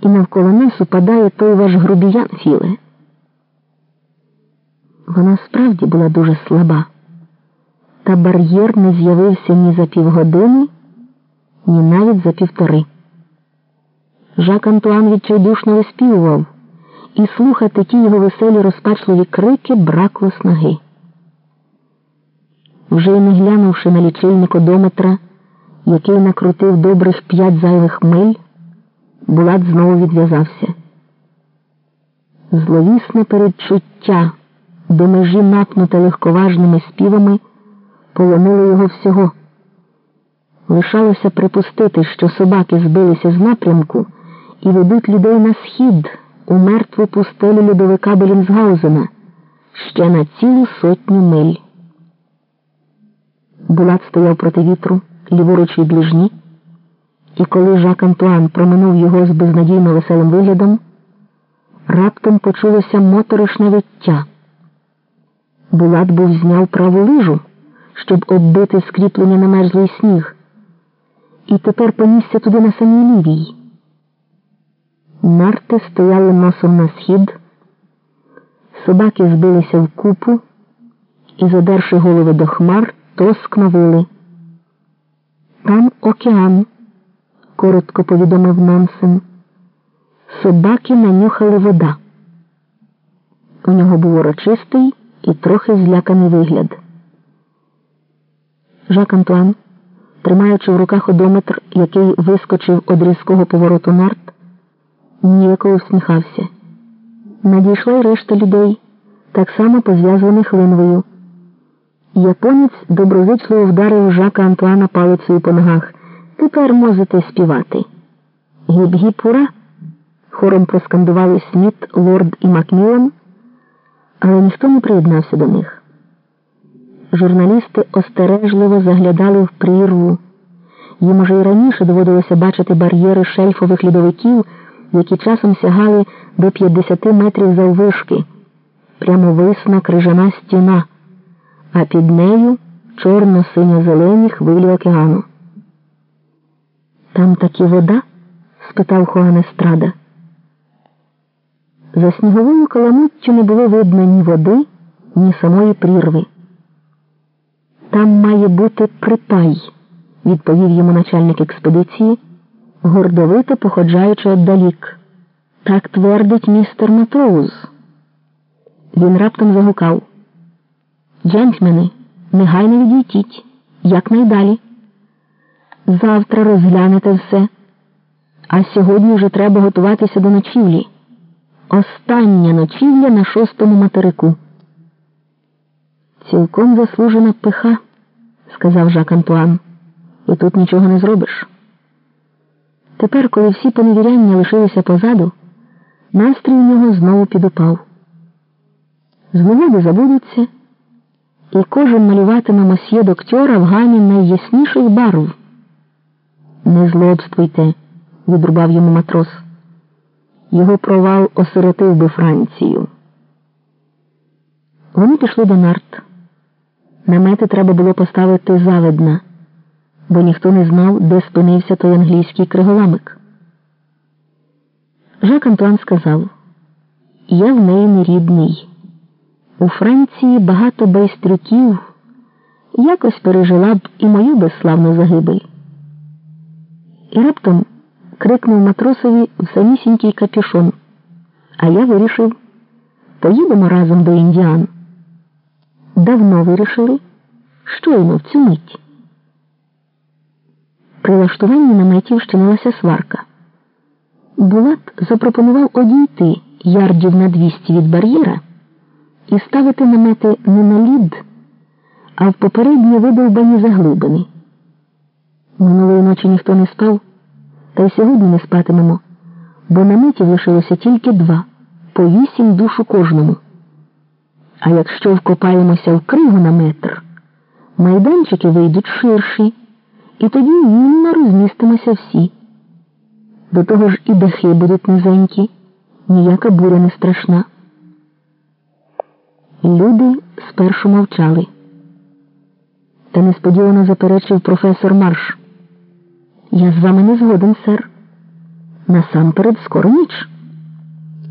і навколо нас упадає той ваш грубіян, Філе. Вона справді була дуже слаба, та бар'єр не з'явився ні за півгодини, ні навіть за півтори. Жак Антуан відчайдушно виспівував, і слухати ті його веселі розпачливі крики бракло снаги. Вже й не глянувши на лічильник одометра, який накрутив добрих п'ять зайвих миль, Булат знову відв'язався. Зловісне передчуття до межі напнуте легковажними співами полонило його всього. Лишалося припустити, що собаки збилися з напрямку і ведуть людей на схід у мертву пустелю льодовика Белінсгаузена ще на цілу сотню миль. Булат стояв проти вітру, ліворуч від ліжні, і коли Жак Антуан проминув його з безнадійно веселим виглядом, раптом почулося моторошне виття. Булат був зняв праву лижу, щоб оббити скріплення на мерзлий сніг, і тепер понісся туди на самій лівій. Нарти стояли носом на схід, собаки збилися в купу і, задерши голови до хмар, тоскно вили. Там океан, коротко повідомив Нансен. Собаки нанюхали вода. У нього був урочистий і трохи зляканий вигляд. Жак Антуан, тримаючи в руках одометр, який вискочив од різкого повороту нарт, ніяково всміхався. Надійшла й решта людей, так само пов'язаних линвою. Японець доброзичливо вдарив Жака Антуана палицею по ногах. Тепер можете співати. Гіп-гіп ура! Хором проскандували Сміт, Лорд і Макмілан, але ніхто не приєднався до них. Журналісти остережливо заглядали в прірву. Їм уже й раніше доводилося бачити бар'єри шельфових льодовиків, які часом сягали до 50 метрів заввишки, прямовисна крижана стіна а під нею чорно-синьо-зелені хвилі океану. Там таки вода? спитав Хуан Естрада. За сніговою каламуттю не було видно ні води, ні самої прірви. Там має бути припай, відповів йому начальник експедиції, гордовито походжаючи отдалік. Так твердить містер Матроуз. Він раптом загукав. Джентльмени, негайно відійдіть, якнайдалі. Завтра розглянете все, а сьогодні вже треба готуватися до ночівлі. Остання ночівля на шостому материку. Цілком заслужена пиха, сказав Жак Антуан, і тут нічого не зробиш. Тепер, коли всі поневіряння лишилися позаду, настрій у нього знову підупав. З негоди забудуться і кожен малюватиме мосьє доктора в гамі найясніших барв. Не злобствуйте, відрубав йому матрос. Його провал осиротив би Францію. Вони пішли до нарт. Намети треба було поставити завидна, бо ніхто не знав, де спинився той англійський криголамик. Жак Антуан сказав: Я в неї не рідний. У Франції багато байстрюків якось пережила б і мою безславну загибель. І раптом крикнув матросові в самісінький капюшон. А я вирішив, поїдемо разом до індіан. Давно вирішили, щойно в цю мить. При влаштуванні наметів щинилася сварка. Булат запропонував одійти ярдів на 200 від бар'єра і ставити намети не на лід, а в попередні видовбані заглибини. Минулої ночі ніхто не спав, та й сьогодні не спатимемо, бо наметів лишилося тільки два, по вісім душ у кожному. А якщо вкопаємося в кригу на метр, майданчики вийдуть ширші, і тоді вільно розмістимося всі. До того ж і дахи будуть низенькі, ніяка буря не страшна. Люди спершу мовчали. Та несподівано заперечив професор Марш. Я з вами не згоден, сер. Насамперед скоро ніч.